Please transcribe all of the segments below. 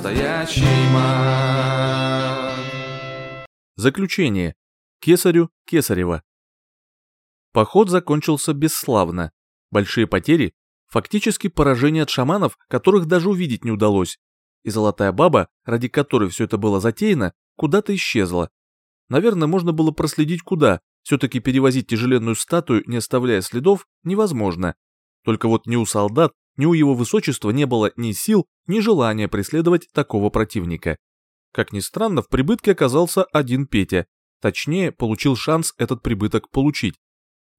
настоящий. Заключение. Кесарю Кесарева. Поход закончился бесславно. Большие потери, фактически поражение от шаманов, которых даже увидеть не удалось. И золотая баба, ради которой все это было затеяно, куда-то исчезла. Наверное, можно было проследить куда, все-таки перевозить тяжеленную статую, не оставляя следов, невозможно. Только вот ни у солдат, ни у его высочества не было ни сил, ни желания преследовать такого противника. Как ни странно, в прибытке оказался один Петя. Точнее, получил шанс этот прибыток получить.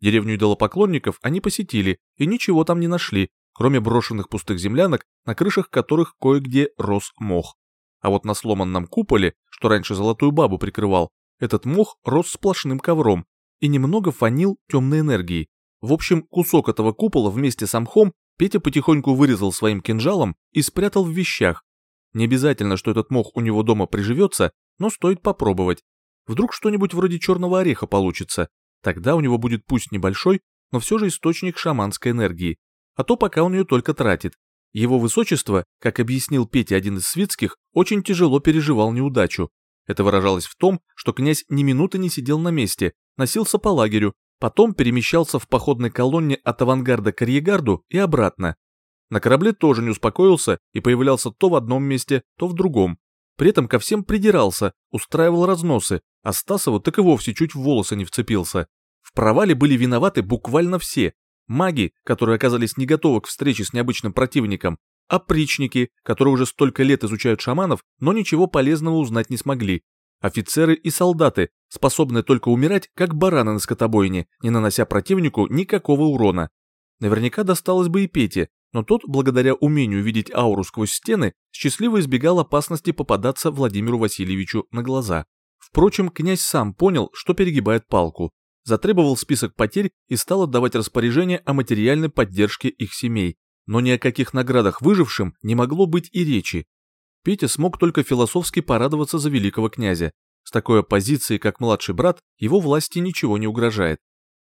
Деревню идолопоклонников они посетили и ничего там не нашли, кроме брошенных пустых землянок, на крышах которых кое-где рос мох. А вот на сломанном куполе, что раньше золотую бабу прикрывал, этот мох рос сплошным ковром и немного фанил темной энергией. В общем, кусок этого купола вместе с мхом Петя потихоньку вырезал своим кинжалом и спрятал в вещах. Не обязательно, что этот мох у него дома приживется, но стоит попробовать. Вдруг что-нибудь вроде черного ореха получится. Тогда у него будет пусть небольшой, но все же источник шаманской энергии. А то пока он ее только тратит. Его высочество, как объяснил Петя один из свитских, очень тяжело переживал неудачу. Это выражалось в том, что князь ни минуты не сидел на месте, носился по лагерю, потом перемещался в походной колонне от авангарда к арьегарду и обратно. На корабле тоже не успокоился и появлялся то в одном месте, то в другом. При этом ко всем придирался, устраивал разносы, а Стасову так и вовсе чуть в волосы не вцепился. В провале были виноваты буквально все. Маги, которые оказались не готовы к встрече с необычным противником, опричники, которые уже столько лет изучают шаманов, но ничего полезного узнать не смогли, офицеры и солдаты, способные только умирать, как бараны на скотобойне, не нанося противнику никакого урона. Наверняка досталось бы и Пете, но тот, благодаря умению видеть ауру сквозь стены, счастливо избегал опасности попадаться Владимиру Васильевичу на глаза. Впрочем, князь сам понял, что перегибает палку, затребовал список потерь и стал отдавать распоряжение о материальной поддержке их семей. Но ни о каких наградах выжившим не могло быть и речи. Петя смог только философски порадоваться за великого князя. С такой оппозицией, как младший брат, его власти ничего не угрожает.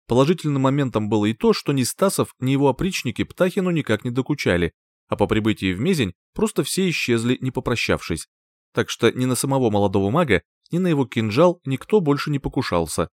Положительным моментом было и то, что ни Стасов, ни его опричники Птахину никак не докучали, а по прибытии в Мезень просто все исчезли, не попрощавшись. Так что ни на самого молодого мага, ни на его кинжал никто больше не покушался.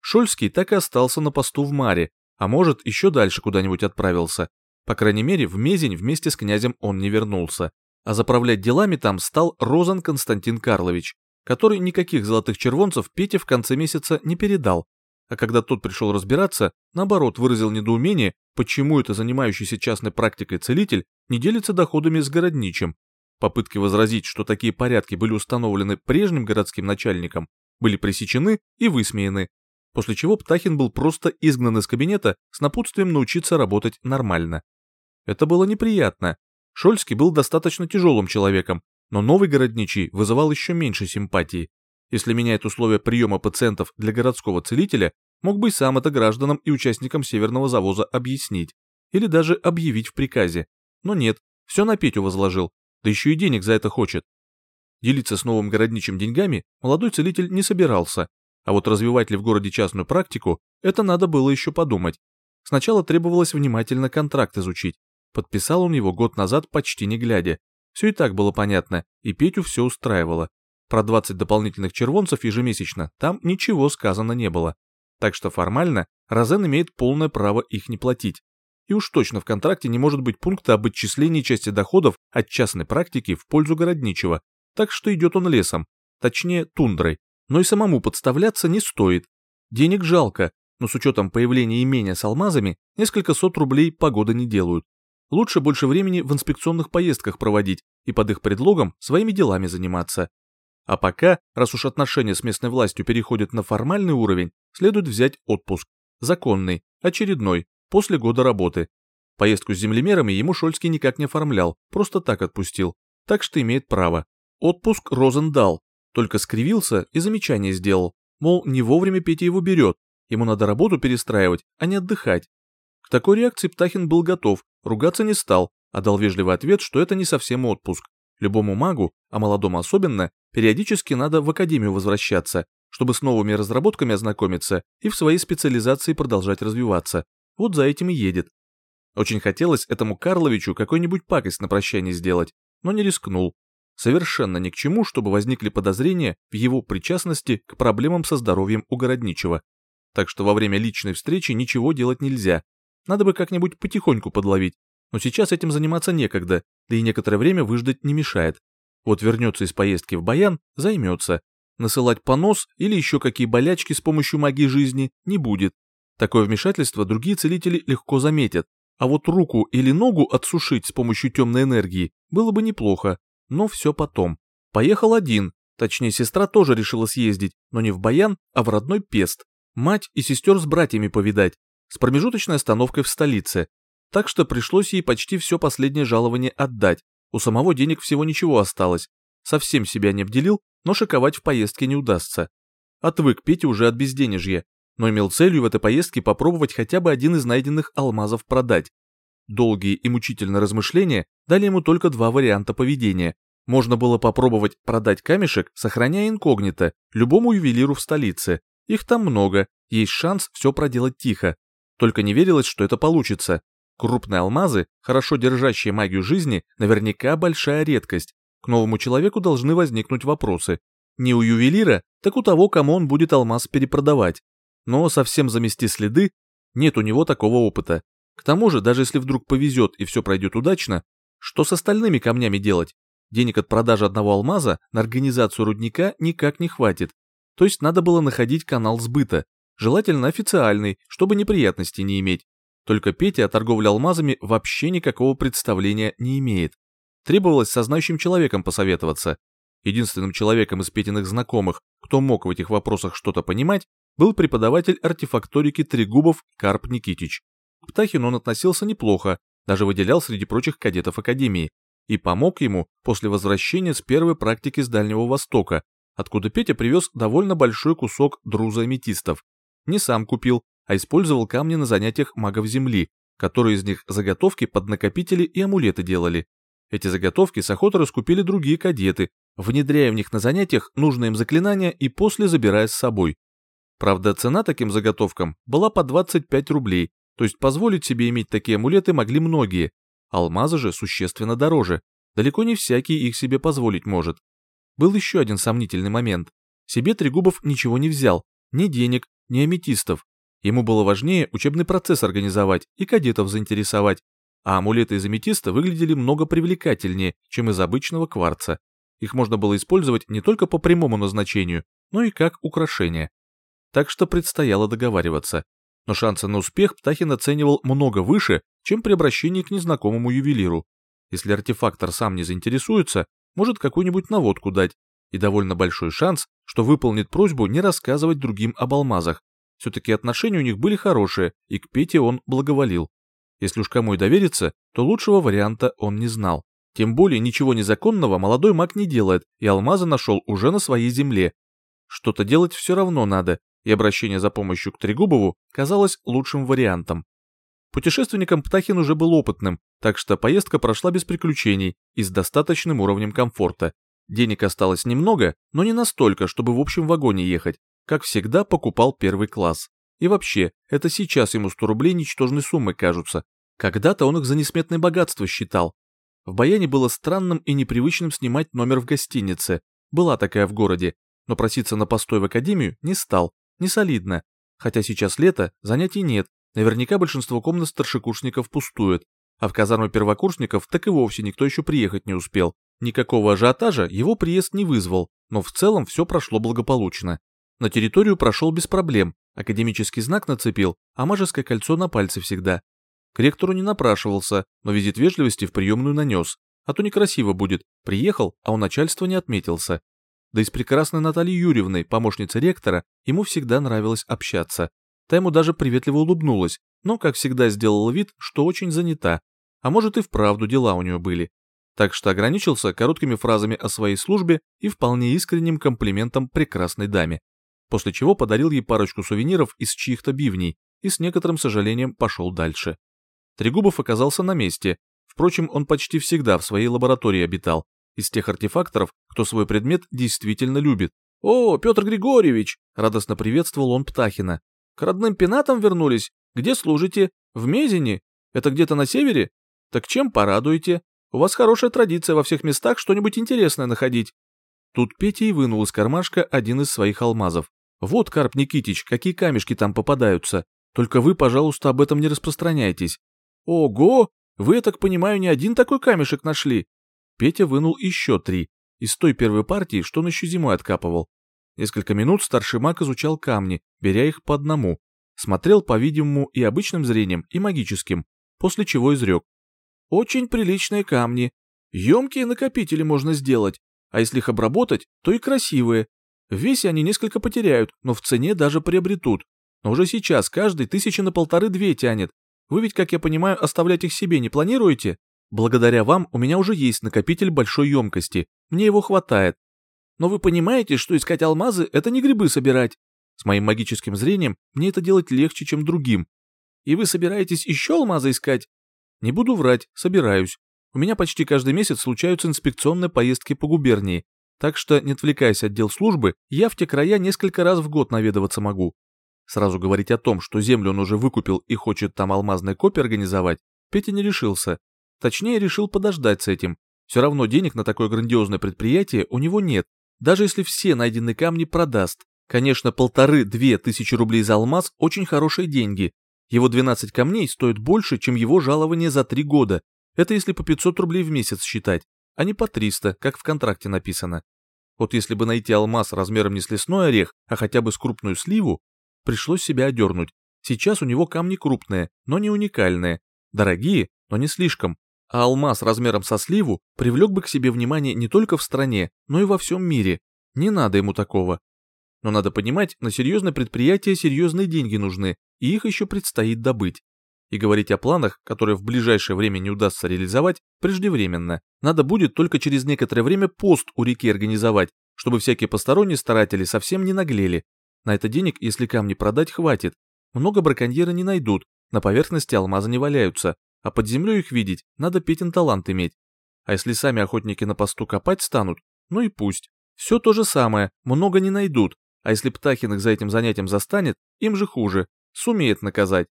Шольский так и остался на посту в Маре, а может, еще дальше куда-нибудь отправился. По крайней мере, в Мезень вместе с князем он не вернулся. А заправлять делами там стал Розан Константин Карлович, который никаких золотых червонцев Пете в конце месяца не передал. А когда тот пришел разбираться, наоборот выразил недоумение, почему это занимающийся частной практикой целитель не делится доходами с городничим. Попытки возразить, что такие порядки были установлены прежним городским начальником, были пресечены и высмеяны, после чего Птахин был просто изгнан из кабинета с напутствием научиться работать нормально. Это было неприятно. Шольский был достаточно тяжелым человеком, но новый городничий вызывал еще меньше симпатии. Если меняет условия приема пациентов для городского целителя, мог бы и сам это гражданам и участникам северного завоза объяснить. Или даже объявить в приказе. Но нет, все на Петю возложил, да еще и денег за это хочет. Делиться с новым городничим деньгами молодой целитель не собирался, а вот развивать ли в городе частную практику, это надо было еще подумать. Сначала требовалось внимательно контракт изучить. Подписал он его год назад почти не глядя. Все и так было понятно, и Петю все устраивало. Про 20 дополнительных червонцев ежемесячно там ничего сказано не было. Так что формально Розен имеет полное право их не платить. И уж точно в контракте не может быть пункта об отчислении части доходов от частной практики в пользу городничего, так что идет он лесом, точнее тундрой. Но и самому подставляться не стоит. Денег жалко, но с учетом появления имения с алмазами несколько сот рублей погода не делают. Лучше больше времени в инспекционных поездках проводить и под их предлогом своими делами заниматься. А пока, раз уж отношения с местной властью переходят на формальный уровень, следует взять отпуск. Законный, очередной, после года работы. Поездку с землемерами ему Шольский никак не оформлял, просто так отпустил. Так что имеет право. Отпуск Розен дал, только скривился и замечание сделал. Мол, не вовремя Петя его берет, ему надо работу перестраивать, а не отдыхать. К такой реакции Птахин был готов, ругаться не стал, а дал вежливый ответ, что это не совсем отпуск. Любому магу, а молодому особенно, периодически надо в академию возвращаться, чтобы с новыми разработками ознакомиться и в своей специализации продолжать развиваться. Вот за этим и едет. Очень хотелось этому Карловичу какой-нибудь пакость на прощание сделать, но не рискнул. совершенно ни к чему, чтобы возникли подозрения в его причастности к проблемам со здоровьем у Городничего. Так что во время личной встречи ничего делать нельзя. Надо бы как-нибудь потихоньку подловить, но сейчас этим заниматься некогда, да и некоторое время выждать не мешает. Вот вернется из поездки в Баян, займется. Насылать понос или еще какие болячки с помощью магии жизни не будет. Такое вмешательство другие целители легко заметят, а вот руку или ногу отсушить с помощью темной энергии было бы неплохо, но все потом. Поехал один, точнее сестра тоже решила съездить, но не в Баян, а в родной Пест. Мать и сестер с братьями повидать, с промежуточной остановкой в столице. Так что пришлось ей почти все последнее жалование отдать, у самого денег всего ничего осталось. Совсем себя не обделил, но шиковать в поездке не удастся. Отвык Петя уже от безденежья, но имел целью в этой поездке попробовать хотя бы один из найденных алмазов продать. Долгие и мучительные размышления дали ему только два варианта поведения. Можно было попробовать продать камешек, сохраняя инкогнито, любому ювелиру в столице. Их там много, есть шанс все проделать тихо. Только не верилось, что это получится. Крупные алмазы, хорошо держащие магию жизни, наверняка большая редкость. К новому человеку должны возникнуть вопросы. Не у ювелира, так у того, кому он будет алмаз перепродавать но совсем замести следы нет у него такого опыта. К тому же, даже если вдруг повезет и все пройдет удачно, что с остальными камнями делать? Денег от продажи одного алмаза на организацию рудника никак не хватит. То есть надо было находить канал сбыта, желательно официальный, чтобы неприятностей не иметь. Только Петя о торговле алмазами вообще никакого представления не имеет. Требовалось со знающим человеком посоветоваться. Единственным человеком из Петиных знакомых, кто мог в этих вопросах что-то понимать, был преподаватель артефакторики Трегубов Карп Никитич. К Птахину он относился неплохо, даже выделял среди прочих кадетов Академии, и помог ему после возвращения с первой практики с Дальнего Востока, откуда Петя привез довольно большой кусок друза аметистов. Не сам купил, а использовал камни на занятиях магов Земли, которые из них заготовки под накопители и амулеты делали. Эти заготовки с охотой раскупили другие кадеты, внедряя в них на занятиях нужные им заклинания и после забирая с собой. Правда, цена таким заготовкам была по 25 рублей, то есть позволить себе иметь такие амулеты могли многие. Алмазы же существенно дороже, далеко не всякий их себе позволить может. Был еще один сомнительный момент. Себе Трегубов ничего не взял, ни денег, ни аметистов. Ему было важнее учебный процесс организовать и кадетов заинтересовать, а амулеты из аметиста выглядели много привлекательнее, чем из обычного кварца. Их можно было использовать не только по прямому назначению, но и как украшение так что предстояло договариваться. Но шансы на успех Птахин оценивал много выше, чем при обращении к незнакомому ювелиру. Если артефактор сам не заинтересуется, может какую-нибудь наводку дать, и довольно большой шанс, что выполнит просьбу не рассказывать другим об алмазах. Все-таки отношения у них были хорошие, и к Пете он благоволил. Если уж кому и довериться, то лучшего варианта он не знал. Тем более ничего незаконного молодой маг не делает, и алмазы нашел уже на своей земле. Что-то делать все равно надо, и обращение за помощью к Трегубову казалось лучшим вариантом. Путешественником Птахин уже был опытным, так что поездка прошла без приключений и с достаточным уровнем комфорта. Денег осталось немного, но не настолько, чтобы в общем вагоне ехать. Как всегда, покупал первый класс. И вообще, это сейчас ему 100 рублей ничтожной суммы кажутся. Когда-то он их за несметное богатство считал. В Баяне было странным и непривычным снимать номер в гостинице. Была такая в городе, но проситься на постой в академию не стал, не солидно. Хотя сейчас лето, занятий нет, наверняка большинство комнат старшекурсников пустует, а в казарму первокурсников так и вовсе никто еще приехать не успел. Никакого ажиотажа его приезд не вызвал, но в целом все прошло благополучно. На территорию прошел без проблем, академический знак нацепил, а мажеское кольцо на пальце всегда. К ректору не напрашивался, но визит вежливости в приемную нанес, а то некрасиво будет, приехал, а у начальства не отметился. Да и с прекрасной Натальей Юрьевной, помощницей ректора, ему всегда нравилось общаться. Та ему даже приветливо улыбнулась, но, как всегда, сделала вид, что очень занята. А может и вправду дела у нее были. Так что ограничился короткими фразами о своей службе и вполне искренним комплиментом прекрасной даме. После чего подарил ей парочку сувениров из чьих-то бивней и с некоторым сожалением пошел дальше. Трегубов оказался на месте. Впрочем, он почти всегда в своей лаборатории обитал, из тех артефакторов, кто свой предмет действительно любит. «О, Петр Григорьевич!» — радостно приветствовал он Птахина. «К родным пенатам вернулись? Где служите? В Мезине? Это где-то на севере? Так чем порадуете? У вас хорошая традиция во всех местах что-нибудь интересное находить. Тут Петя и вынул из кармашка один из своих алмазов. Вот, Карп Никитич, какие камешки там попадаются. Только вы, пожалуйста, об этом не распространяйтесь. Ого! Вы, я так понимаю, не один такой камешек нашли. Петя вынул еще три, из той первой партии, что он еще зимой откапывал. Несколько минут старший маг изучал камни, беря их по одному. Смотрел, по-видимому, и обычным зрением, и магическим, после чего изрек. Очень приличные камни. Емкие накопители можно сделать, а если их обработать, то и красивые. В весе они несколько потеряют, но в цене даже приобретут. Но уже сейчас каждый тысячи на полторы-две тянет. Вы ведь, как я понимаю, оставлять их себе не планируете? Благодаря вам у меня уже есть накопитель большой емкости, мне его хватает. Но вы понимаете, что искать алмазы – это не грибы собирать. С моим магическим зрением мне это делать легче, чем другим. И вы собираетесь еще алмазы искать? Не буду врать, собираюсь. У меня почти каждый месяц случаются инспекционные поездки по губернии, так что, не отвлекаясь от дел службы, я в те края несколько раз в год наведываться могу. Сразу говорить о том, что землю он уже выкупил и хочет там алмазные копии организовать, Петя не решился. Точнее, решил подождать с этим. Все равно денег на такое грандиозное предприятие у него нет, даже если все найденные камни продаст. Конечно, полторы-две тысячи рублей за алмаз – очень хорошие деньги. Его 12 камней стоят больше, чем его жалование за три года. Это если по 500 рублей в месяц считать, а не по 300, как в контракте написано. Вот если бы найти алмаз размером не с лесной орех, а хотя бы с крупную сливу, пришлось себя одернуть. Сейчас у него камни крупные, но не уникальные. Дорогие, но не слишком. А алмаз размером со сливу привлек бы к себе внимание не только в стране, но и во всем мире. Не надо ему такого. Но надо понимать, на серьезное предприятие серьезные деньги нужны, и их еще предстоит добыть. И говорить о планах, которые в ближайшее время не удастся реализовать, преждевременно. Надо будет только через некоторое время пост у реки организовать, чтобы всякие посторонние старатели совсем не наглели. На это денег, если камни продать, хватит. Много браконьеры не найдут, на поверхности алмазы не валяются, а под землей их видеть надо Петин талант иметь. А если сами охотники на посту копать станут, ну и пусть. Все то же самое, много не найдут, а если Птахин их за этим занятием застанет, им же хуже, сумеет наказать.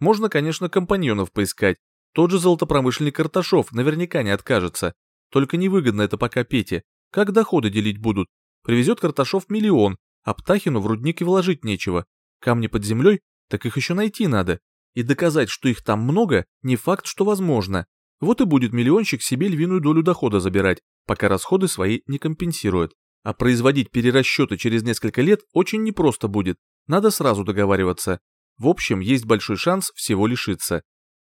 Можно, конечно, компаньонов поискать. Тот же золотопромышленник Карташов наверняка не откажется. Только невыгодно это пока Пете. Как доходы делить будут? Привезет Карташов миллион, а Птахину в рудник вложить нечего. Камни под землей, так их еще найти надо. И доказать, что их там много, не факт, что возможно. Вот и будет миллионщик себе львиную долю дохода забирать, пока расходы свои не компенсирует. А производить перерасчеты через несколько лет очень непросто будет, надо сразу договариваться. В общем, есть большой шанс всего лишиться.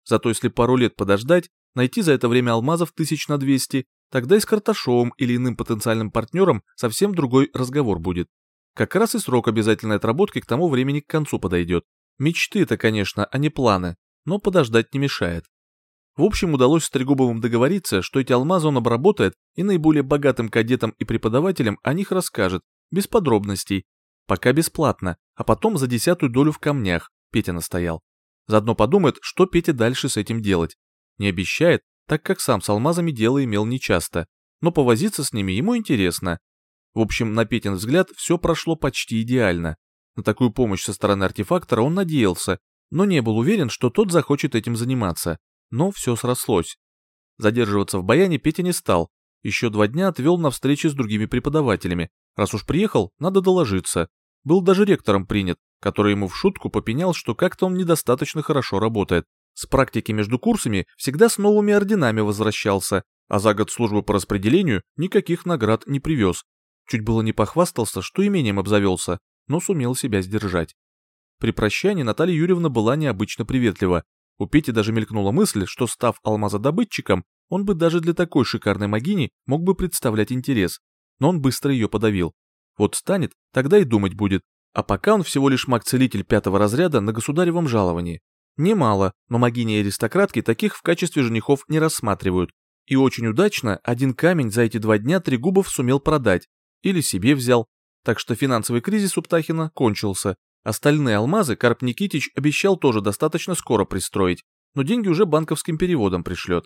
Зато если пару лет подождать, найти за это время алмазов тысяч на 200, тогда и с Карташовым или иным потенциальным партнером совсем другой разговор будет. Как раз и срок обязательной отработки к тому времени к концу подойдет. Мечты это, конечно, а не планы, но подождать не мешает. В общем, удалось с Трегубовым договориться, что эти алмазы он обработает и наиболее богатым кадетам и преподавателям о них расскажет, без подробностей. Пока бесплатно, а потом за десятую долю в камнях, Петя настоял. Заодно подумает, что Петя дальше с этим делать. Не обещает, так как сам с алмазами дело имел нечасто, но повозиться с ними ему интересно. В общем, на Петин взгляд все прошло почти идеально. На такую помощь со стороны артефактора он надеялся, но не был уверен, что тот захочет этим заниматься. Но все срослось. Задерживаться в Баяне Петя не стал. Еще два дня отвел на встречи с другими преподавателями. Раз уж приехал, надо доложиться. Был даже ректором принят, который ему в шутку попенял, что как-то он недостаточно хорошо работает. С практики между курсами всегда с новыми орденами возвращался, а за год службы по распределению никаких наград не привез. Чуть было не похвастался, что имением обзавелся, но сумел себя сдержать. При прощании Наталья Юрьевна была необычно приветлива. У Пети даже мелькнула мысль, что став алмазодобытчиком, он бы даже для такой шикарной магини мог бы представлять интерес, но он быстро ее подавил. Вот станет, тогда и думать будет, а пока он всего лишь маг-целитель пятого разряда на государевом жаловании. Немало, но магини и аристократки таких в качестве женихов не рассматривают. И очень удачно один камень за эти два дня Трегубов сумел продать. Или себе взял. Так что финансовый кризис у Птахина кончился. Остальные алмазы Карп Никитич обещал тоже достаточно скоро пристроить, но деньги уже банковским переводом пришлет.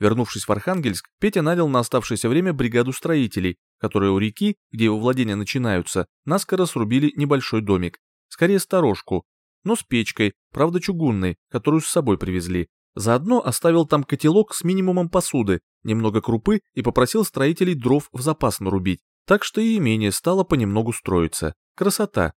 Вернувшись в Архангельск, Петя нанял на оставшееся время бригаду строителей, которые у реки, где его владения начинаются, наскоро срубили небольшой домик, скорее сторожку, но с печкой, правда чугунной, которую с собой привезли. Заодно оставил там котелок с минимумом посуды, немного крупы и попросил строителей дров в запас нарубить, так что и имение стало понемногу строиться. Красота.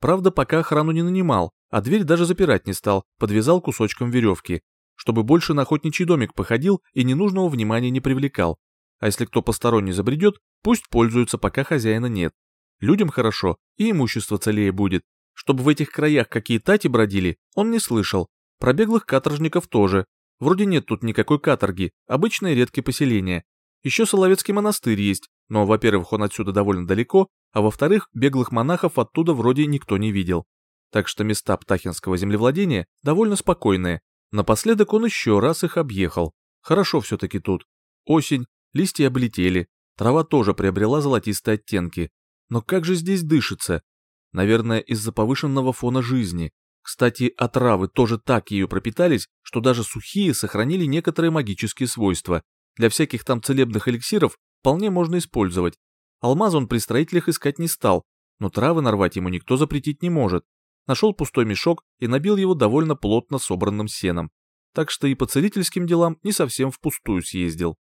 Правда, пока охрану не нанимал, а дверь даже запирать не стал, подвязал кусочком веревки, чтобы больше на охотничий домик походил и ненужного внимания не привлекал. А если кто посторонний забредет, пусть пользуется, пока хозяина нет. Людям хорошо, и имущество целее будет. Чтобы в этих краях какие тати бродили, он не слышал. Про беглых каторжников тоже. Вроде нет тут никакой каторги, обычные редкие поселения. Еще Соловецкий монастырь есть, но, во-первых, он отсюда довольно далеко, а во-вторых, беглых монахов оттуда вроде никто не видел. Так что места птахинского землевладения довольно спокойные. Напоследок он еще раз их объехал. Хорошо все-таки тут. Осень, листья облетели, трава тоже приобрела золотистые оттенки. Но как же здесь дышится? Наверное, из-за повышенного фона жизни. Кстати, отравы тоже так ее пропитались, что даже сухие сохранили некоторые магические свойства. Для всяких там целебных эликсиров вполне можно использовать. Алмаз он при строителях искать не стал, но травы нарвать ему никто запретить не может. Нашел пустой мешок и набил его довольно плотно собранным сеном. Так что и по целительским делам не совсем впустую съездил.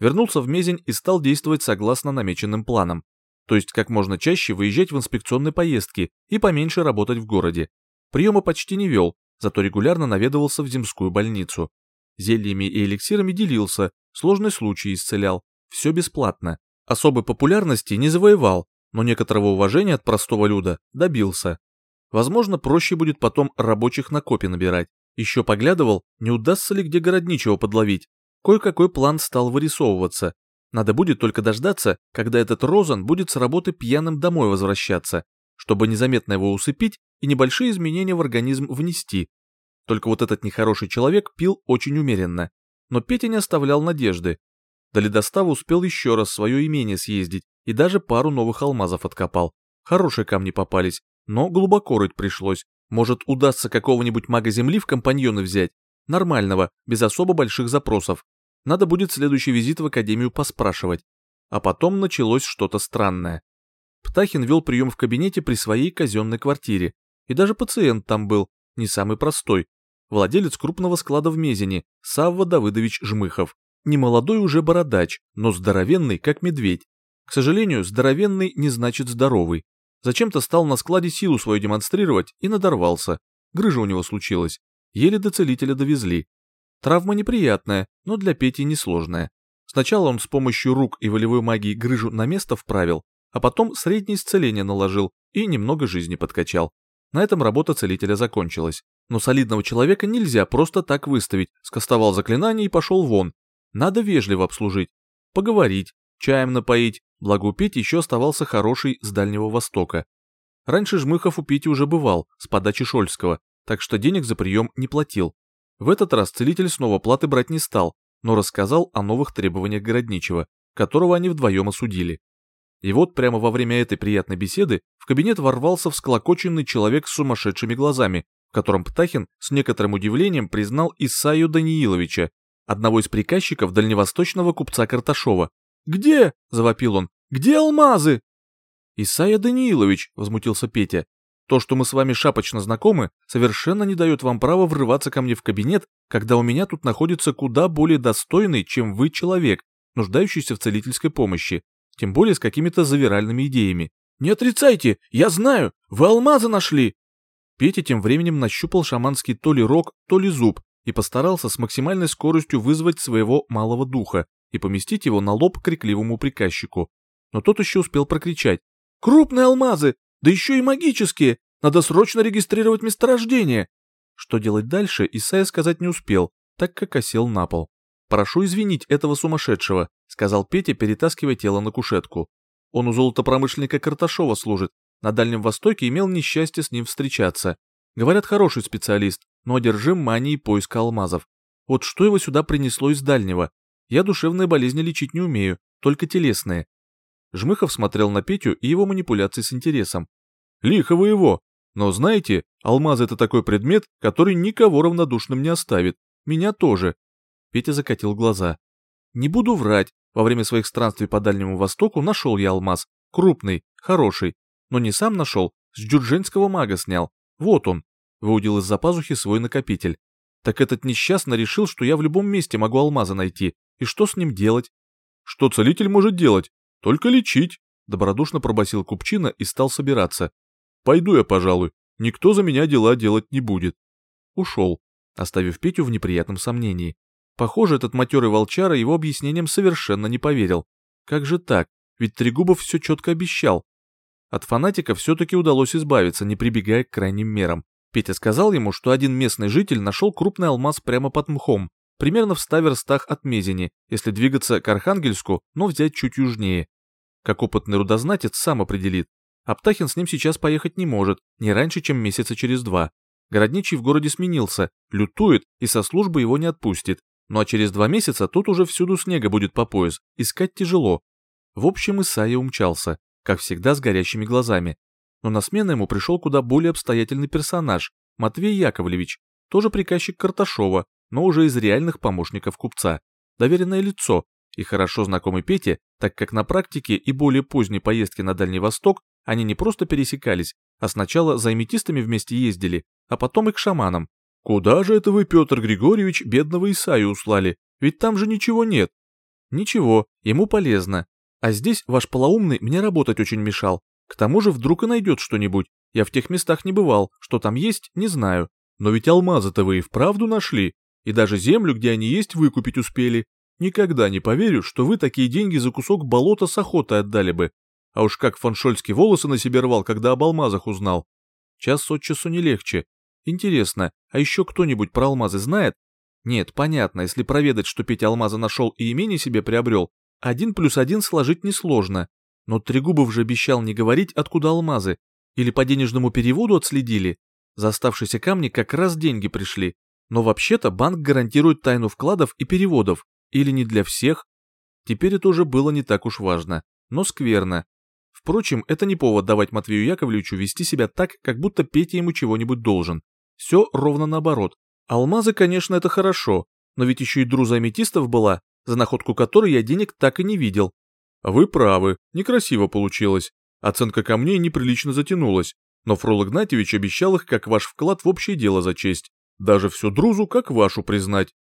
Вернулся в Мезень и стал действовать согласно намеченным планам. То есть как можно чаще выезжать в инспекционные поездки и поменьше работать в городе. Приемы почти не вел, зато регулярно наведывался в земскую больницу. Зельями и эликсирами делился, сложный случай исцелял. Все бесплатно. Особой популярности не завоевал, но некоторого уважения от простого люда добился. Возможно, проще будет потом рабочих на копе набирать. Еще поглядывал, не удастся ли где городничего подловить. Кое-какой план стал вырисовываться. Надо будет только дождаться, когда этот Розан будет с работы пьяным домой возвращаться, чтобы незаметно его усыпить и небольшие изменения в организм внести. Только вот этот нехороший человек пил очень умеренно. Но Петя не оставлял надежды. До ледостава успел еще раз свое имение съездить и даже пару новых алмазов откопал. Хорошие камни попались, но глубоко рыть пришлось. Может, удастся какого-нибудь мага земли в компаньоны взять? Нормального, без особо больших запросов. Надо будет следующий визит в академию поспрашивать. А потом началось что-то странное. Птахин вел прием в кабинете при своей казенной квартире. И даже пациент там был, не самый простой. Владелец крупного склада в Мезине, Савва Давыдович Жмыхов. Немолодой уже бородач, но здоровенный, как медведь. К сожалению, здоровенный не значит здоровый. Зачем-то стал на складе силу свою демонстрировать и надорвался. Грыжа у него случилась. Еле до целителя довезли. Травма неприятная, но для Пети несложная. Сначала он с помощью рук и волевой магии грыжу на место вправил, а потом среднее исцеление наложил и немного жизни подкачал. На этом работа целителя закончилась. Но солидного человека нельзя просто так выставить, скостовал заклинание и пошел вон, надо вежливо обслужить, поговорить, чаем напоить, благо у Пети еще оставался хороший с Дальнего Востока. Раньше Жмыхов у Пети уже бывал, с подачи Шольского, так что денег за прием не платил. В этот раз целитель снова платы брать не стал, но рассказал о новых требованиях Городничего, которого они вдвоем осудили. И вот прямо во время этой приятной беседы в кабинет ворвался всклокоченный человек с сумасшедшими глазами, в котором Птахин с некоторым удивлением признал Исаю Данииловича, одного из приказчиков дальневосточного купца Карташова. «Где?» – завопил он. «Где алмазы?» «Исайя Даниилович», – возмутился Петя. «То, что мы с вами шапочно знакомы, совершенно не дает вам права врываться ко мне в кабинет, когда у меня тут находится куда более достойный, чем вы человек, нуждающийся в целительской помощи, тем более с какими-то завиральными идеями. Не отрицайте, я знаю, вы алмазы нашли!» Петя тем временем нащупал шаманский то ли рог, то ли зуб и постарался с максимальной скоростью вызвать своего малого духа и поместить его на лоб крикливому приказчику. Но тот еще успел прокричать. «Крупные алмазы! Да еще и магические! Надо срочно регистрировать месторождение!» Что делать дальше, Исайя сказать не успел, так как осел на пол. «Прошу извинить этого сумасшедшего», — сказал Петя, перетаскивая тело на кушетку. «Он у золотопромышленника Карташова служит. На Дальнем Востоке имел несчастье с ним встречаться. Говорят, хороший специалист, но одержим манией поиска алмазов. Вот что его сюда принесло из дальнего? Я душевные болезни лечить не умею, только телесные. Жмыхов смотрел на Петю и его манипуляции с интересом. Лихо вы его! Но знаете, алмаз это такой предмет, который никого равнодушным не оставит. Меня тоже. Петя закатил глаза. Не буду врать, во время своих странствий по Дальнему Востоку нашел я алмаз. Крупный, хороший. Но не сам нашел, с джурдженского мага снял. Вот он выудил из-за пазухи свой накопитель. Так этот несчастный решил, что я в любом месте могу алмазы найти. И что с ним делать? Что целитель может делать? Только лечить, добродушно пробасил Купчина и стал собираться. Пойду я, пожалуй. Никто за меня дела делать не будет. Ушел, оставив Петю в неприятном сомнении. Похоже, этот матерый волчара его объяснением совершенно не поверил. Как же так? Ведь Трегубов все четко обещал. От фанатика все-таки удалось избавиться, не прибегая к крайним мерам. Петя сказал ему, что один местный житель нашел крупный алмаз прямо под мхом, примерно в ста верстах от Мезени, если двигаться к Архангельску, но взять чуть южнее. Как опытный рудознатец сам определит. Аптахин с ним сейчас поехать не может, не раньше, чем месяца через два. Городничий в городе сменился, лютует и со службы его не отпустит. Ну а через два месяца тут уже всюду снега будет по пояс, искать тяжело. В общем, Исайя умчался, как всегда с горящими глазами. Но на смену ему пришел куда более обстоятельный персонаж, Матвей Яковлевич, тоже приказчик Карташова, но уже из реальных помощников купца. Доверенное лицо и хорошо знакомый Пете, так как на практике и более поздней поездке на Дальний Восток они не просто пересекались, а сначала за аметистами вместе ездили, а потом и к шаманам. «Куда же это вы, Петр Григорьевич, бедного Исаю услали? Ведь там же ничего нет». «Ничего, ему полезно. А здесь ваш полоумный мне работать очень мешал. К тому же вдруг и найдет что-нибудь. Я в тех местах не бывал, что там есть, не знаю. Но ведь алмазы-то вы и вправду нашли. И даже землю, где они есть, выкупить успели. Никогда не поверю, что вы такие деньги за кусок болота с охотой отдали бы. А уж как Фаншольский волосы на себе рвал, когда об алмазах узнал. Час от часу не легче. Интересно, а еще кто-нибудь про алмазы знает? Нет, понятно, если проведать, что Петя алмазы нашел и имение себе приобрел, один плюс один сложить несложно. Но Трегубов же обещал не говорить, откуда алмазы. Или по денежному переводу отследили. За оставшиеся камни как раз деньги пришли. Но вообще-то банк гарантирует тайну вкладов и переводов. Или не для всех. Теперь это уже было не так уж важно. Но скверно. Впрочем, это не повод давать Матвею Яковлевичу вести себя так, как будто Петя ему чего-нибудь должен. Все ровно наоборот. Алмазы, конечно, это хорошо, но ведь еще и друза аметистов была, за находку которой я денег так и не видел. Вы правы, некрасиво получилось. Оценка камней неприлично затянулась, но Фрол Игнатьевич обещал их как ваш вклад в общее дело зачесть. Даже всю друзу как вашу признать.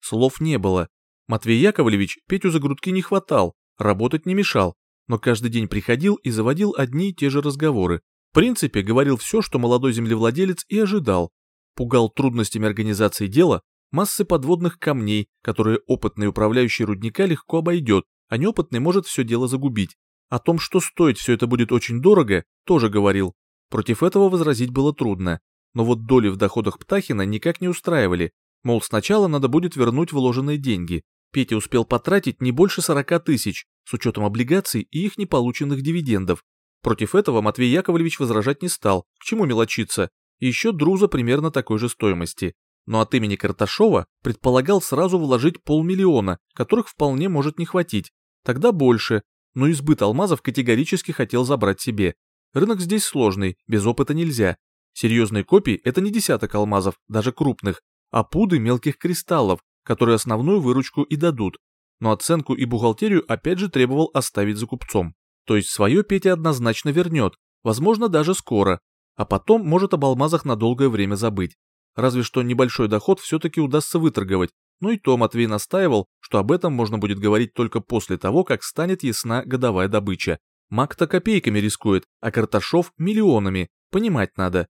Слов не было. Матвей Яковлевич Петю за грудки не хватал, работать не мешал, но каждый день приходил и заводил одни и те же разговоры. В принципе, говорил все, что молодой землевладелец и ожидал. Пугал трудностями организации дела, массы подводных камней, которые опытный управляющий рудника легко обойдет, а неопытный может все дело загубить. О том, что стоить все это будет очень дорого, тоже говорил. Против этого возразить было трудно. Но вот доли в доходах Птахина никак не устраивали. Мол, сначала надо будет вернуть вложенные деньги. Петя успел потратить не больше 40 тысяч, с учетом облигаций и их неполученных дивидендов. Против этого Матвей Яковлевич возражать не стал, к чему мелочиться, и еще друза примерно такой же стоимости. Но от имени Карташова предполагал сразу вложить полмиллиона, которых вполне может не хватить. Тогда больше, но избыт алмазов категорически хотел забрать себе. Рынок здесь сложный, без опыта нельзя. Серьезные копии – это не десяток алмазов, даже крупных, а пуды мелких кристаллов, которые основную выручку и дадут. Но оценку и бухгалтерию опять же требовал оставить за купцом. То есть свое Петя однозначно вернет, возможно даже скоро, а потом может об алмазах на долгое время забыть. Разве что небольшой доход все-таки удастся выторговать, но и то Матвей настаивал, что об этом можно будет говорить только после того, как станет ясна годовая добыча. Мак-то копейками рискует, а Карташов – миллионами, понимать надо.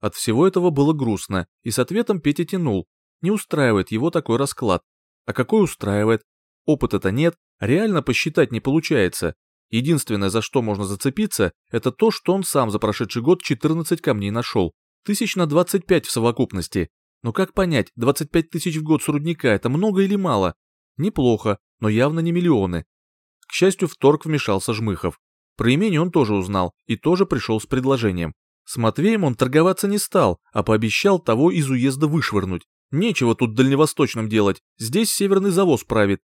От всего этого было грустно, и с ответом Петя тянул. Не устраивает его такой расклад. А какой устраивает? Опыта-то нет, реально посчитать не получается. Единственное, за что можно зацепиться, это то, что он сам за прошедший год 14 камней нашел. Тысяч на 25 в совокупности. Но как понять, 25 тысяч в год с рудника – это много или мало? Неплохо, но явно не миллионы. К счастью, в торг вмешался Жмыхов. Про имение он тоже узнал и тоже пришел с предложением. С Матвеем он торговаться не стал, а пообещал того из уезда вышвырнуть. Нечего тут дальневосточным делать, здесь северный завоз правит.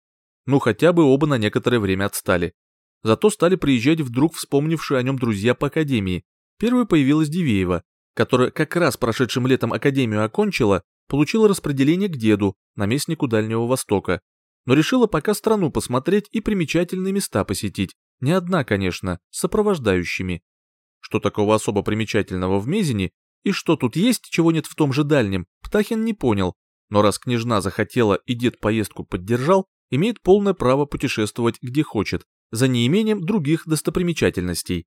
Ну хотя бы оба на некоторое время отстали. Зато стали приезжать вдруг вспомнившие о нем друзья по академии. Первой появилась Дивеева, которая как раз прошедшим летом академию окончила, получила распределение к деду, наместнику Дальнего Востока. Но решила пока страну посмотреть и примечательные места посетить. Не одна, конечно, с сопровождающими. Что такого особо примечательного в Мезине и что тут есть, чего нет в том же дальнем, Птахин не понял, Но раз княжна захотела и дед поездку поддержал, имеет полное право путешествовать где хочет, за неимением других достопримечательностей.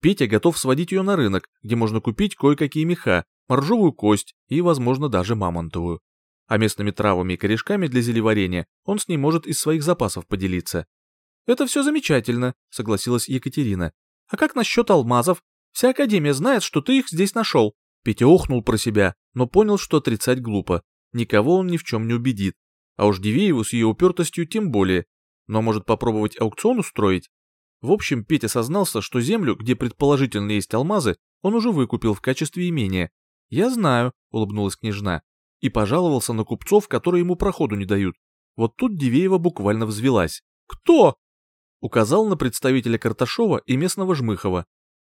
Петя готов сводить ее на рынок, где можно купить кое-какие меха, моржовую кость и, возможно, даже мамонтовую. А местными травами и корешками для зелеварения он с ней может из своих запасов поделиться. «Это все замечательно», — согласилась Екатерина. «А как насчет алмазов? Вся Академия знает, что ты их здесь нашел». Петя охнул про себя, но понял, что отрицать глупо. Никого он ни в чем не убедит. А уж Дивееву с ее упертостью тем более. Но может попробовать аукцион устроить? В общем, Петя сознался, что землю, где предположительно есть алмазы, он уже выкупил в качестве имения. «Я знаю», — улыбнулась княжна, и пожаловался на купцов, которые ему проходу не дают. Вот тут Дивеева буквально взвелась. «Кто?» Указал на представителя Карташова и местного Жмыхова.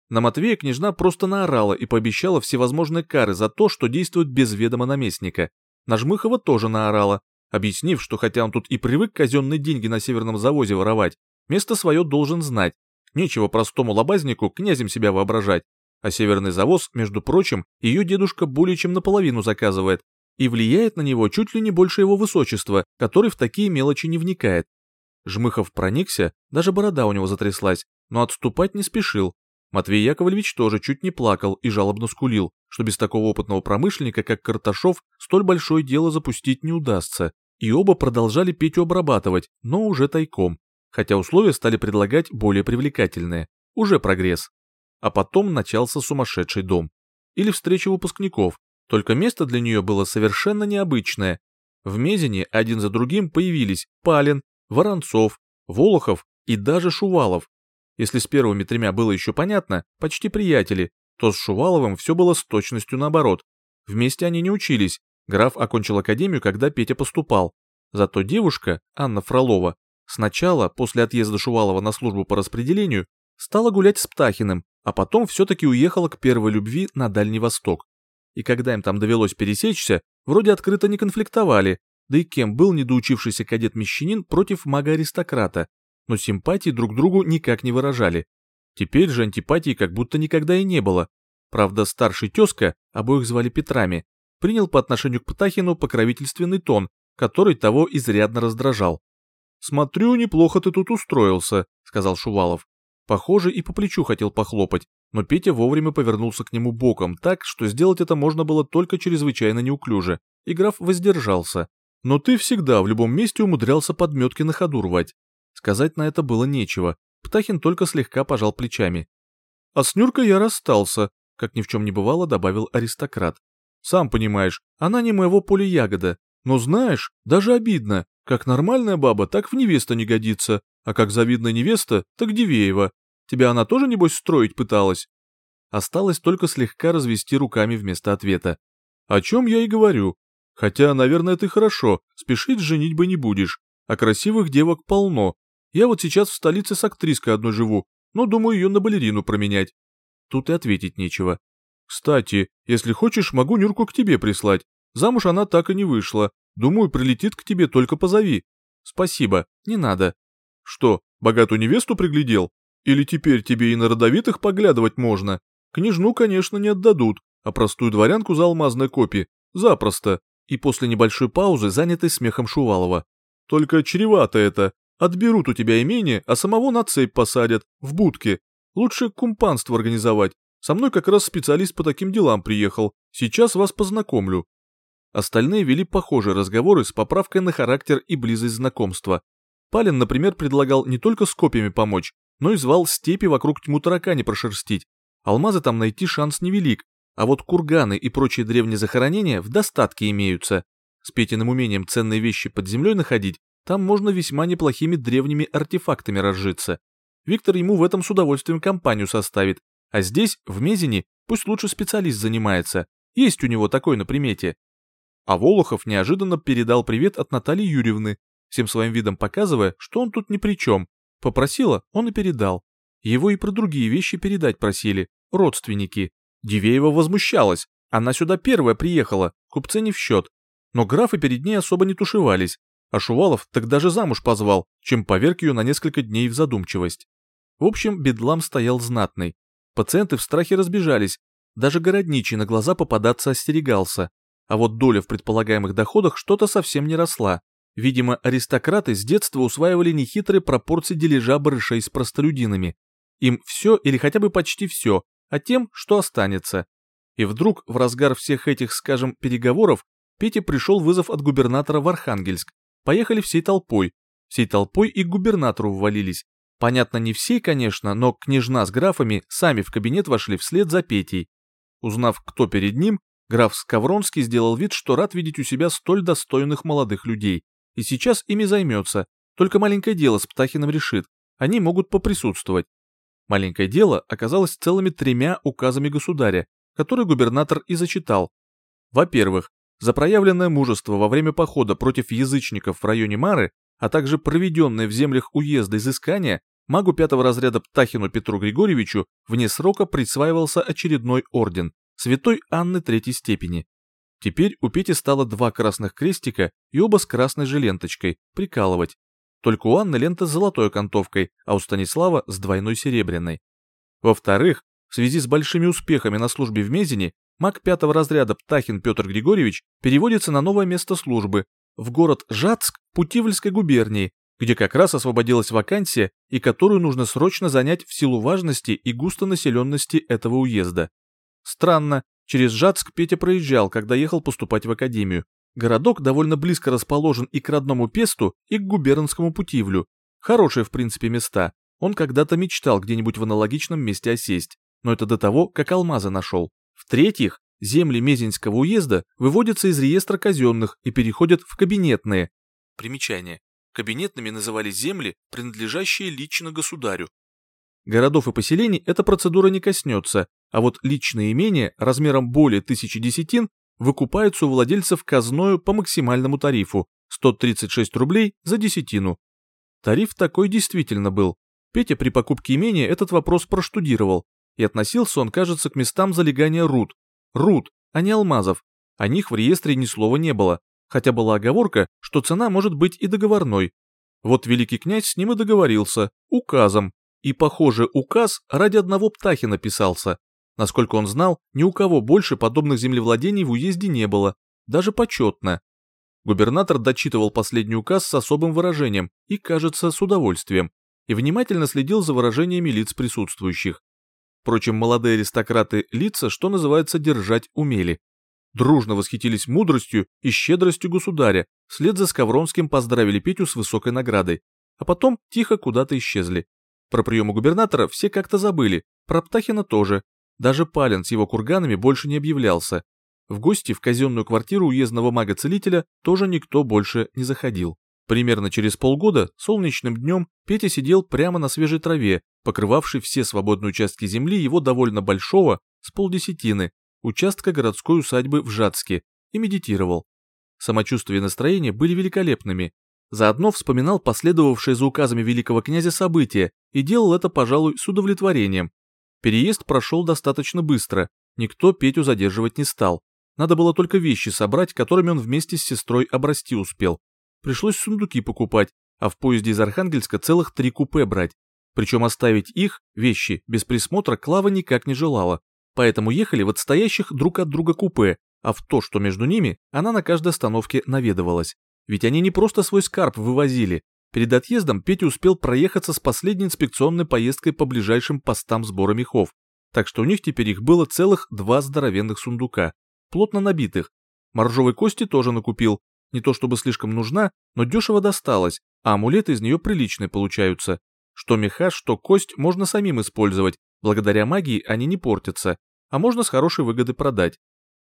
На Матвея княжна просто наорала и пообещала всевозможные кары за то, что действует без ведома наместника. На Жмыхова тоже наорала, объяснив, что хотя он тут и привык казенные деньги на северном завозе воровать, место свое должен знать. Нечего простому лобазнику князем себя воображать. А северный завоз, между прочим, ее дедушка более чем наполовину заказывает, и влияет на него чуть ли не больше его высочества, который в такие мелочи не вникает. Жмыхов проникся, даже борода у него затряслась, но отступать не спешил. Матвей Яковлевич тоже чуть не плакал и жалобно скулил, что без такого опытного промышленника, как Карташов, столь большое дело запустить не удастся. И оба продолжали Петю обрабатывать, но уже тайком хотя условия стали предлагать более привлекательные. Уже прогресс. А потом начался сумасшедший дом. Или встреча выпускников, только место для нее было совершенно необычное. В Мезине один за другим появились Палин, Воронцов, Волохов и даже Шувалов. Если с первыми тремя было еще понятно, почти приятели, то с Шуваловым все было с точностью наоборот. Вместе они не учились, граф окончил академию, когда Петя поступал. Зато девушка, Анна Фролова, Сначала, после отъезда Шувалова на службу по распределению, стала гулять с Птахиным, а потом все-таки уехала к первой любви на Дальний Восток. И когда им там довелось пересечься, вроде открыто не конфликтовали, да и кем был недоучившийся кадет-мещанин против мага-аристократа, но симпатии друг другу никак не выражали. Теперь же антипатии как будто никогда и не было. Правда, старший тезка, обоих звали Петрами, принял по отношению к Птахину покровительственный тон, который того изрядно раздражал. «Смотрю, неплохо ты тут устроился», — сказал Шувалов. Похоже, и по плечу хотел похлопать, но Петя вовремя повернулся к нему боком так, что сделать это можно было только чрезвычайно неуклюже, и граф воздержался. «Но ты всегда в любом месте умудрялся подметки на ходу рвать». Сказать на это было нечего, Птахин только слегка пожал плечами. «А с Нюркой я расстался», — как ни в чем не бывало, добавил аристократ. «Сам понимаешь, она не моего поля ягода, но знаешь, даже обидно, как нормальная баба, так в невеста не годится, а как завидная невеста, так Дивеева. Тебя она тоже, небось, строить пыталась?» Осталось только слегка развести руками вместо ответа. «О чем я и говорю. Хотя, наверное, ты хорошо, спешить женить бы не будешь, а красивых девок полно. Я вот сейчас в столице с актриской одной живу, но думаю ее на балерину променять». Тут и ответить нечего. «Кстати, если хочешь, могу Нюрку к тебе прислать. Замуж она так и не вышла, Думаю, прилетит к тебе, только позови. Спасибо, не надо. Что, богатую невесту приглядел? Или теперь тебе и на родовитых поглядывать можно? Княжну, конечно, не отдадут, а простую дворянку за алмазной копи запросто. И после небольшой паузы, занятой смехом Шувалова. Только чревато это. Отберут у тебя имение, а самого на цепь посадят, в будке. Лучше кумпанство организовать. Со мной как раз специалист по таким делам приехал. Сейчас вас познакомлю. Остальные вели похожие разговоры с поправкой на характер и близость знакомства. Палин, например, предлагал не только с копьями помочь, но и звал степи вокруг тьму таракани прошерстить. Алмазы там найти шанс невелик, а вот курганы и прочие древние захоронения в достатке имеются. С Петиным умением ценные вещи под землей находить, там можно весьма неплохими древними артефактами разжиться. Виктор ему в этом с удовольствием компанию составит, а здесь, в Мезине, пусть лучше специалист занимается, есть у него такой на примете. А Волохов неожиданно передал привет от Натальи Юрьевны, всем своим видом показывая, что он тут ни при чем. Попросила, он и передал. Его и про другие вещи передать просили, родственники. Дивеева возмущалась, она сюда первая приехала, купцы не в счет. Но графы перед ней особо не тушевались, а Шувалов так даже замуж позвал, чем поверг ее на несколько дней в задумчивость. В общем, бедлам стоял знатный. Пациенты в страхе разбежались, даже городничий на глаза попадаться остерегался. а вот доля в предполагаемых доходах что-то совсем не росла. Видимо, аристократы с детства усваивали нехитрые пропорции дележа барышей с простолюдинами. Им все или хотя бы почти все, а тем, что останется. И вдруг, в разгар всех этих, скажем, переговоров, Пете пришел вызов от губернатора в Архангельск. Поехали всей толпой. Всей толпой и к губернатору ввалились. Понятно, не всей, конечно, но княжна с графами сами в кабинет вошли вслед за Петей. Узнав, кто перед ним, граф Скавронский сделал вид, что рад видеть у себя столь достойных молодых людей. И сейчас ими займется. Только маленькое дело с Птахиным решит. Они могут поприсутствовать. Маленькое дело оказалось целыми тремя указами государя, которые губернатор и зачитал. Во-первых, за проявленное мужество во время похода против язычников в районе Мары, а также проведенное в землях уезда изыскания, магу пятого разряда Птахину Петру Григорьевичу вне срока присваивался очередной орден святой Анны третьей степени. Теперь у Пети стало два красных крестика и оба с красной же ленточкой, прикалывать. Только у Анны лента с золотой окантовкой, а у Станислава с двойной серебряной. Во-вторых, в связи с большими успехами на службе в Мезине, маг пятого разряда Птахин Петр Григорьевич переводится на новое место службы, в город Жацк Путивльской губернии, где как раз освободилась вакансия и которую нужно срочно занять в силу важности и густонаселенности этого уезда. Странно, через Жацк Петя проезжал, когда ехал поступать в академию. Городок довольно близко расположен и к родному Песту, и к губернскому Путивлю. Хорошие, в принципе, места. Он когда-то мечтал где-нибудь в аналогичном месте осесть, но это до того, как алмазы нашел. В-третьих, земли Мезенского уезда выводятся из реестра казенных и переходят в кабинетные. Примечание. Кабинетными назывались земли, принадлежащие лично государю. Городов и поселений эта процедура не коснется, а вот личные имения размером более тысячи десятин выкупаются у владельцев казною по максимальному тарифу 136 рублей за десятину. Тариф такой действительно был. Петя при покупке имения этот вопрос проштудировал, и относился он, кажется, к местам залегания руд. Руд, а не алмазов. О них в реестре ни слова не было, хотя была оговорка, что цена может быть и договорной. Вот великий князь с ним и договорился, указом. И, похоже, указ ради одного птахи написался. Насколько он знал, ни у кого больше подобных землевладений в уезде не было, даже почетно. Губернатор дочитывал последний указ с особым выражением и, кажется, с удовольствием, и внимательно следил за выражениями лиц присутствующих. Впрочем, молодые аристократы лица, что называется, держать умели. Дружно восхитились мудростью и щедростью государя, вслед за Скавронским поздравили Петю с высокой наградой, а потом тихо куда-то исчезли. Про приемы губернатора все как-то забыли, про Птахина тоже, даже Палин с его курганами больше не объявлялся. В гости в казенную квартиру уездного мага-целителя тоже никто больше не заходил. Примерно через полгода, солнечным днем, Петя сидел прямо на свежей траве, покрывавшей все свободные участки земли его довольно большого, с полдесятины, участка городской усадьбы в Жацке, и медитировал. Самочувствие и настроение были великолепными. Заодно вспоминал последовавшие за указами великого князя события и делал это, пожалуй, с удовлетворением, Переезд прошел достаточно быстро, никто Петю задерживать не стал. Надо было только вещи собрать, которыми он вместе с сестрой обрасти успел. Пришлось сундуки покупать, а в поезде из Архангельска целых три купе брать. Причем оставить их, вещи, без присмотра Клава никак не желала. Поэтому ехали в отстоящих друг от друга купе, а в то, что между ними, она на каждой остановке наведывалась. Ведь они не просто свой скарб вывозили, Перед отъездом Петя успел проехаться с последней инспекционной поездкой по ближайшим постам сбора мехов, так что у них теперь их было целых два здоровенных сундука, плотно набитых. Моржовой кости тоже накупил, не то чтобы слишком нужна, но дешево досталось, а амулеты из нее приличные получаются. Что меха, что кость можно самим использовать, благодаря магии они не портятся, а можно с хорошей выгоды продать.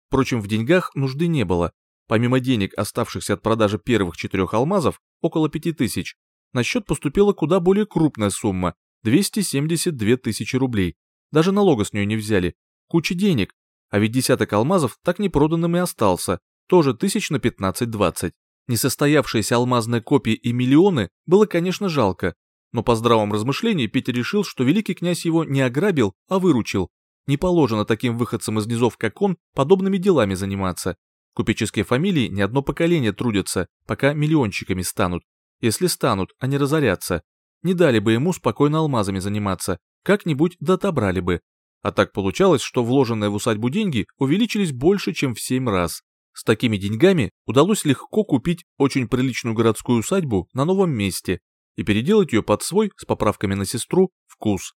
Впрочем, в деньгах нужды не было, Помимо денег, оставшихся от продажи первых четырех алмазов, около 5000, на счет поступила куда более крупная сумма – 272 тысячи рублей. Даже налога с нее не взяли. Куча денег. А ведь десяток алмазов так непроданным и остался, тоже тысяч на 15-20. Несостоявшиеся алмазные копии и миллионы было, конечно, жалко, но по здравом размышлении Петя решил, что великий князь его не ограбил, а выручил. Не положено таким выходцам из низов, как он, подобными делами заниматься. Купеческие фамилии не одно поколение трудятся, пока миллиончиками станут. Если станут, они разорятся. Не дали бы ему спокойно алмазами заниматься, как-нибудь да отобрали бы. А так получалось, что вложенные в усадьбу деньги увеличились больше, чем в семь раз. С такими деньгами удалось легко купить очень приличную городскую усадьбу на новом месте и переделать ее под свой, с поправками на сестру, вкус.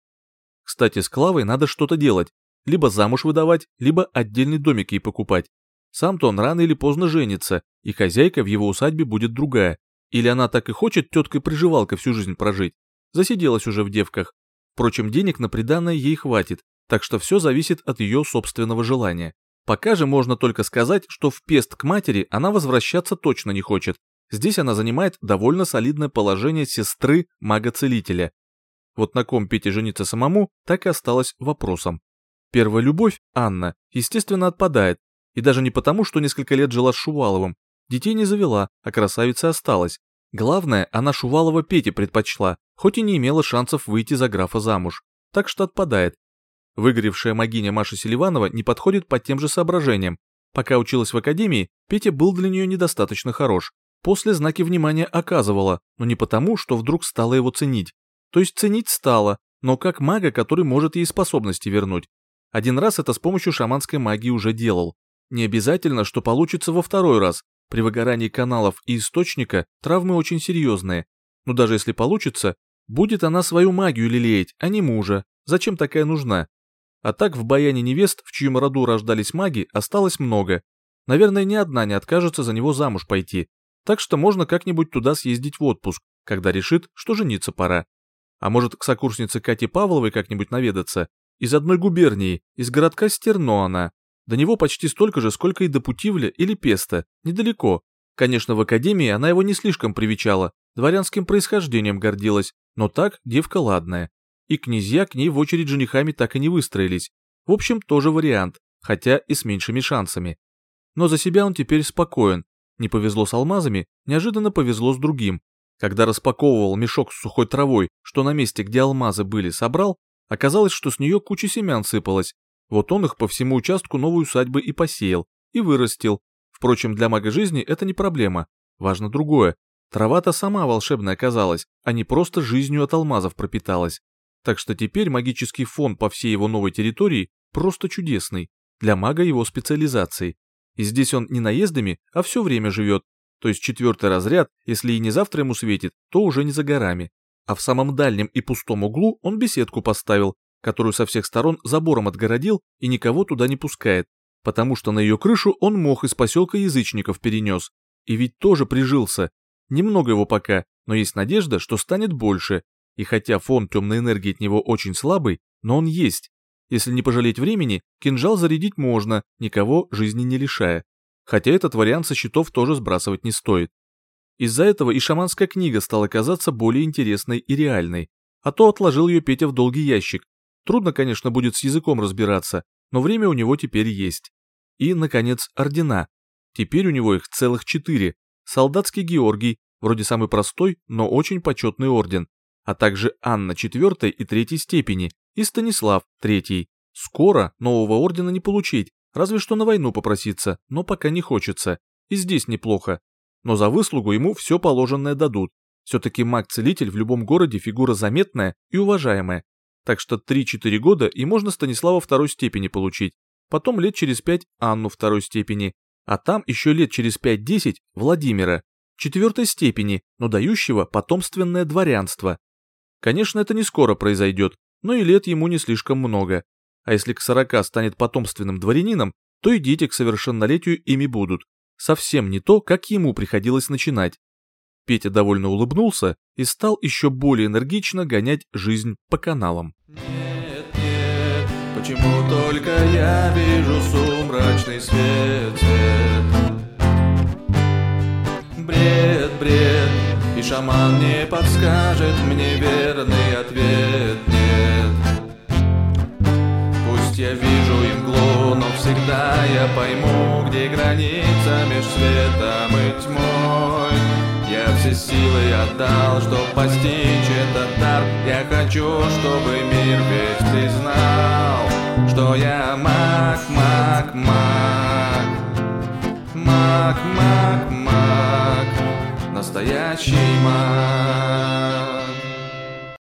Кстати, с Клавой надо что-то делать, либо замуж выдавать, либо отдельный домик ей покупать. Сам-то он рано или поздно женится, и хозяйка в его усадьбе будет другая. Или она так и хочет теткой-приживалкой всю жизнь прожить. Засиделась уже в девках. Впрочем, денег на приданное ей хватит, так что все зависит от ее собственного желания. Пока же можно только сказать, что в пест к матери она возвращаться точно не хочет. Здесь она занимает довольно солидное положение сестры мага-целителя. Вот на ком Пете жениться самому, так и осталось вопросом. Первая любовь, Анна, естественно, отпадает, и даже не потому, что несколько лет жила с Шуваловым. Детей не завела, а красавица осталась. Главное, она Шувалова Пете предпочла, хоть и не имела шансов выйти за графа замуж. Так что отпадает. Выгоревшая магиня Маша Селиванова не подходит по тем же соображениям. Пока училась в академии, Петя был для нее недостаточно хорош. После знаки внимания оказывала, но не потому, что вдруг стала его ценить. То есть ценить стала, но как мага, который может ей способности вернуть. Один раз это с помощью шаманской магии уже делал. Не обязательно, что получится во второй раз. При выгорании каналов и источника травмы очень серьезные. Но даже если получится, будет она свою магию лелеять, а не мужа. Зачем такая нужна? А так в баяне невест, в чьем роду рождались маги, осталось много. Наверное, ни одна не откажется за него замуж пойти. Так что можно как-нибудь туда съездить в отпуск, когда решит, что жениться пора. А может, к сокурснице Кате Павловой как-нибудь наведаться? Из одной губернии, из городка Стерно она. До него почти столько же, сколько и до Путивля или Песта, недалеко. Конечно, в академии она его не слишком привечала, дворянским происхождением гордилась, но так девка ладная и князья к ней в очередь женихами так и не выстроились. В общем, тоже вариант, хотя и с меньшими шансами. Но за себя он теперь спокоен. Не повезло с алмазами, неожиданно повезло с другим. Когда распаковывал мешок с сухой травой, что на месте, где алмазы были, собрал, оказалось, что с нее куча семян сыпалась. Вот он их по всему участку новой усадьбы и посеял, и вырастил. Впрочем, для мага жизни это не проблема. Важно другое. Трава-то сама волшебная оказалась, а не просто жизнью от алмазов пропиталась. Так что теперь магический фон по всей его новой территории просто чудесный, для мага его специализации. И здесь он не наездами, а все время живет, то есть четвертый разряд, если и не завтра ему светит, то уже не за горами. А в самом дальнем и пустом углу он беседку поставил, которую со всех сторон забором отгородил и никого туда не пускает, потому что на ее крышу он мох из поселка язычников перенес. И ведь тоже прижился. Немного его пока, но есть надежда, что станет больше, и хотя фон темной энергии от него очень слабый, но он есть. Если не пожалеть времени, кинжал зарядить можно, никого жизни не лишая. Хотя этот вариант со счетов тоже сбрасывать не стоит. Из-за этого и шаманская книга стала казаться более интересной и реальной. А то отложил ее Петя в долгий ящик. Трудно, конечно, будет с языком разбираться, но время у него теперь есть. И, наконец, ордена. Теперь у него их целых четыре. Солдатский Георгий, вроде самый простой, но очень почетный орден а также Анна четвертой и третьей степени и Станислав третий. Скоро нового ордена не получить, разве что на войну попроситься, но пока не хочется. И здесь неплохо. Но за выслугу ему все положенное дадут. Все-таки маг-целитель в любом городе фигура заметная и уважаемая. Так что 3-4 года и можно Станислава второй степени получить. Потом лет через 5 Анну второй степени. А там еще лет через 5-10 Владимира. Четвертой степени, но дающего потомственное дворянство. Конечно, это не скоро произойдет, но и лет ему не слишком много. А если к 40 станет потомственным дворянином, то и дети к совершеннолетию ими будут. Совсем не то, как ему приходилось начинать. Петя довольно улыбнулся и стал еще более энергично гонять жизнь по каналам. Нет, нет, почему только я вижу сумрачный свет? Бред, бред, и шаман не подскажет мне верный ответ Нет. Пусть я вижу и мглу, но всегда я пойму Где граница меж светом и тьмой. Я все силы отдал, чтоб постичь этот дар. Я хочу, чтобы мир весь признал Что я маг, маг, маг. Маг, маг, маг настоящий маг.